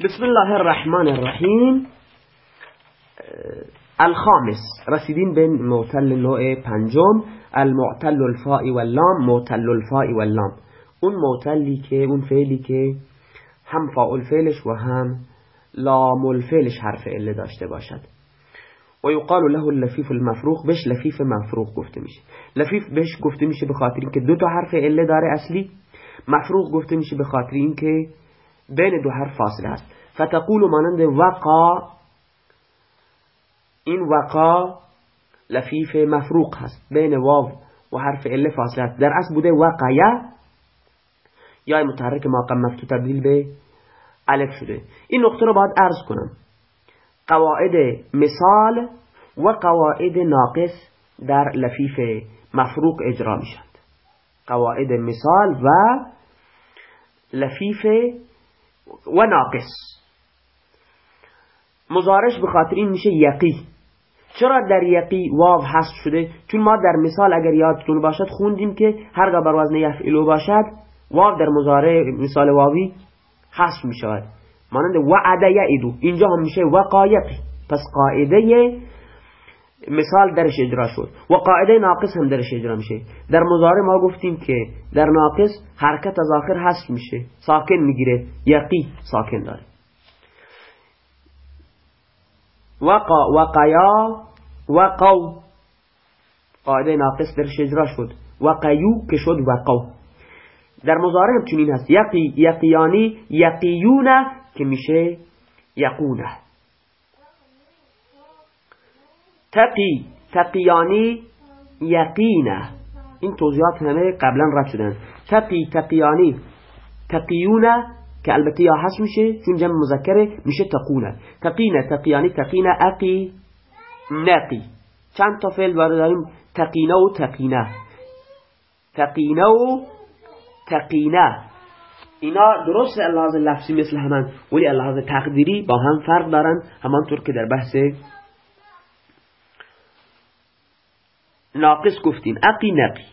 بسم الله الرحمن الرحیم. الخامس. رسیدین به معتل نوع پنجم. المعتل الفاء واللام معتل الفاء واللام. اون معتلی که اون فعلی که هم فاعل فعلش و هم لام الفعلش حرف اله داشته باشد. و یقال له اللفیف المفروغ. بهش لفیف مفروغ گفته میشه. لفیف بهش گفته میشه به خاطر اینکه دو تا حرف اله داره اصلی. مفروغ گفته میشه به خاطر اینکه بین دو حرف فاصله هست فتقول مانند وقا این وقا لفیف مفروق هست بین واو و حرف ال فاصله هست در اصل بوده وقیا یا متحرک ما مفتو تبدیل به الف شده. این نقطه رو باید عرض کنم. قواعد مثال و قواعد ناقص در لفیف مفروق اجرا میشند قواعد مثال و لفیف و ناقص. مزارش به خاطر این میشه یقی. چرا در یقی واو حذف شده؟ چون ما در مثال اگر یادتون باشد خوندیم که هرگاه بر وزن یفعلو باشد واو در مزارع مثال واوی حذف می شود مانند وعد یعیدو اینجا هم میشه وقایقی. پس قاعده مثال درش اجرا شد. و قاعده ناقص هم درش اجرا میشه. در مزارع ما گفتیم که در ناقص حرکت از آخر حذف میشه. ساکن می‌گیره. یقی ساکن داره. وقا وقیا وقو قاعده ناقص درش اجرا شد. وقیو که شد وقو در مضارع هم چنین هست. یقی یقیانی یقیونه که میشه یقونه. تقی تقیانی یقینه. این توضیحات همه قبلا رد شدن. تقی تقیانی تقیونه که البته یا حس میشه چون جمع مذکره میشه تقونه. تقینه تقیانی تقینه اقی نقی. چند تا فعل داریم؟ تقینه و تقینه. تقینه و تقینه. اینا درست اللحاظ لفظی مثل همان ولی اللحاظ تقدیری با هم فرق دارن همانطور که در بحث ناقص گفتیم. اقی نقی.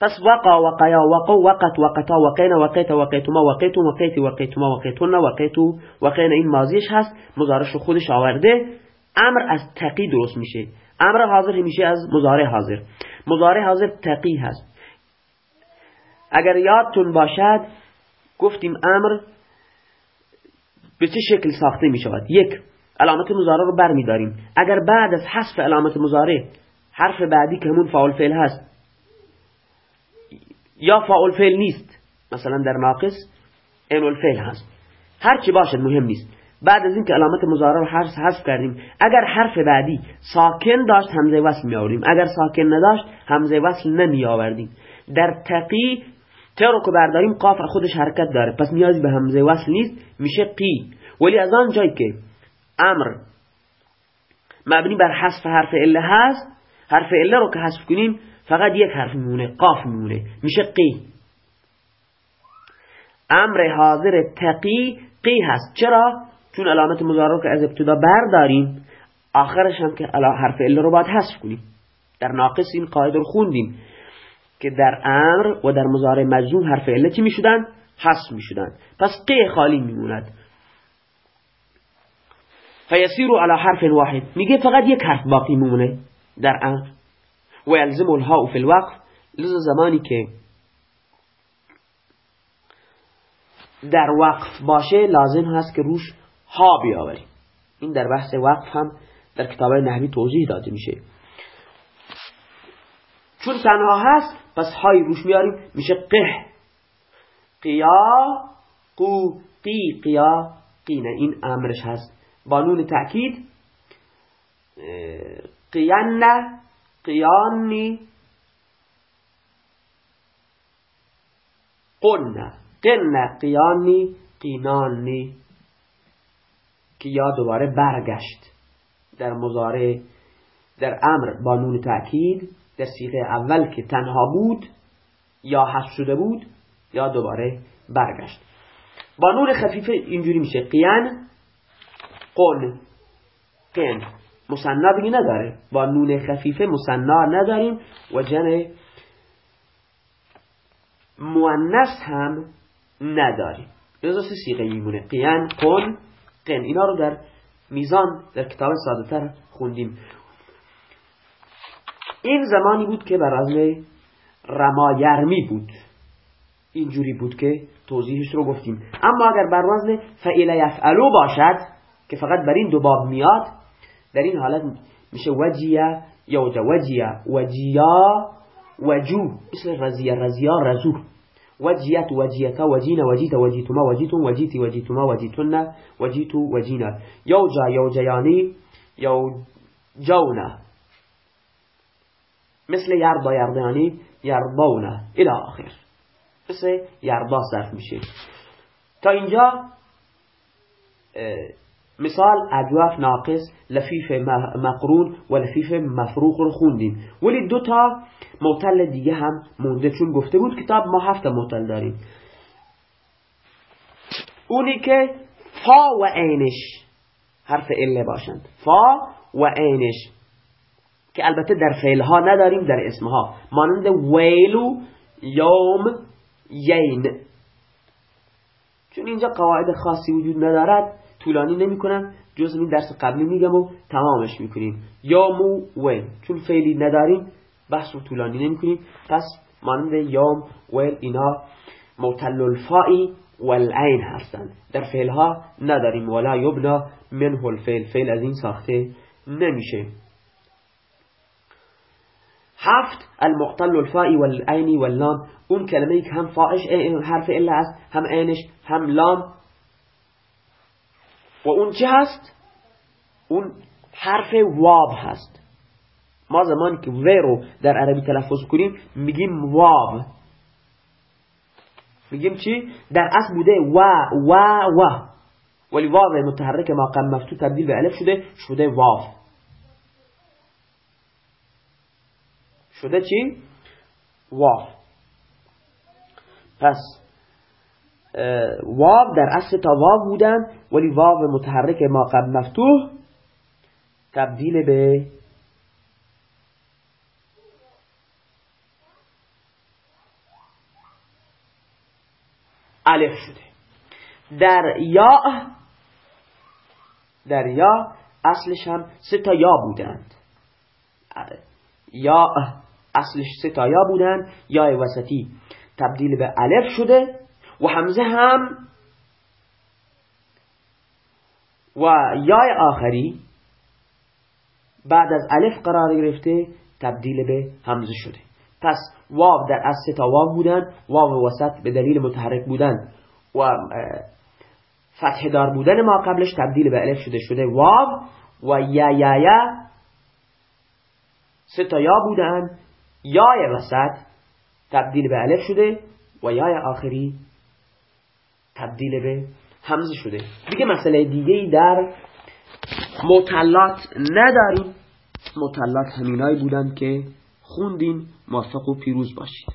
پس وقا وقیا وقو وقت وقتا وقینا وقیت وقیتما وقیتم وقیت وقیتما وقیتون وقیتو وقینا این ماضیش هست. مزارش خودش آورده. امر از تقی درست میشه. امر حاضر میشه از مزارع حاضر. مزارع حاضر تقی هست. اگر یادتون باشد گفتیم امر به چه شکل ساخته می شود یک علامت مزارع رو بر می داریم اگر بعد از حذف علامت مزارع حرف بعدی که همون فاعل فعل هست. یا فاعل فعل نیست. مثلا در ناقص این الفعل هست. هر چی باشد مهم نیست. بعد از اینکه علامت مزارع رو حذف کردیم اگر حرف بعدی ساکن داشت همزه وصل می آوریم اگر ساکن نداشت همزه وصل نمی آوردیم در تقی تر رو که برداریم قاف خودش حرکت داره. پس نیازی به همزه وصل نیست میشه قی. ولی از آن جایی که امر مبنی بر حذف حرف اله هست حرف اله رو که حذف کنیم فقط یک حرف میمونه قاف میمونه میشه قی. امر حاضر تقی قی هست. چرا؟ چون علامت مضارع که از ابتدا برداریم آخرش هم که حرف اله رو باید حذف کنیم. در ناقص این قاعده رو خوندیم که در امر و در مضارع مجزوم حرف اله چی می‌شدن؟ حذف می‌شدن. پس قی خالی میموند. فیسیرو علی حرف واحد. میگه فقط یک حرف باقی میمونه. در امر و یلزم الهاء فی الوقف لذا زمانی که در وقف باشه لازم هست که روش ها بیاوریم این در بحث وقف هم در کتاب نحوی توضیح داده میشه. چون تنها هست پس های روش میاریم میشه قه. قیا قو قی قیا قینه این امرش هست. با نون تأکید قیانه قیانی قنه قنه قیانی قینانی که یا دوباره برگشت در مزاره در امر با نون تأکید در سیغه اول که تنها بود یا حذف شده بود یا دوباره برگشت. با نون خفیفه اینجوری میشه. قیان قن قن. مصنا بگی نداره. با نون خفیفه مصنا نداریم و جن مؤنث هم نداریم. سه سیغه میمونه. قیان قن قن. اینا رو در میزان در کتاب ساده تر خوندیم. این زمانی بود که بر رزم رمایرمی بود. اینجوری بود که توضیحش رو گفتیم. اما اگر بر وزن فعیل یفعلو باشد که فقط بر این دو باب میاد در این حالت میشه وجیه یا وجیه. وجیا وجو. مثل رزیه رزیا رزو وجیت وجیتا وجینا وجیت وجیتما وجیتون وجیتی وجیتما وجیتون وجیتو وجینا. یوجا یوجیانی یوجونا مثل یردا یردانی یربونه إلى آخر. مثل یردا صرف میشه. تا اینجا مثال اجواف ناقص لفیف مقرون و لفیف مفروق رو خوندیم. ولی دو تا معتل دیگه هم مونده چون گفته بود کتاب ما هفت معتل داریم. اونی که فا و عینش حرف اله باشند. فا و عینش که البته در فعلها نداریم در اسمها مانند ویلو یوم یین. چون اینجا قواعد خاصی وجود ندارد طولانی نمی کنم جز این درس قبلی میگم و تمامش می‌کنیم. یامو ویل چون فعلی نداریم بحث رو طولانی نمی کنیم پس مانند یام ویل اینا موتل الفائی والعین هستند. در فعلها نداریم. ولا یبنا منه الفعل. فعل از این ساخته نمیشه. هفت المعطل الفائی والعینی واللام. اون کلمه که هم فائش حرف الا است هم عینش هم لام. و اون چه هست؟ اون حرف واب هست ما زمانی که و رو در عربی تلفظ کنیم میگیم واب میگیم چی؟ در اصل بوده و و و ولی واو متحرک ما قم مفتو تبدیل به الف شده شده واو شده چی؟ واو پس واو در اصل تا واو بودن ولی واو متحرک ما قبل مفتوح تبدیل به الف شده. در یا در یا اصلش هم سه تا یا بودند. یا اصلش سه تا یا بودن یا وسطی تبدیل به الف شده. و همزه هم و یا آخری بعد از الف قرار گرفته تبدیل به همزه شده. پس واو در از سه تا واو بودن واو وسط به دلیل متحرک بودن و فتح دار بودن ما قبلش تبدیل به الف شده شده واو و یا یا یا سه تا یا بودن. یای وسط تبدیل به الف شده و یای آخری تبدیل به همزه شده. دیگه مسئله دیگه در مطلات نداریم. مطلات همینایی بودن که خوندیم موفق و پیروز باشید.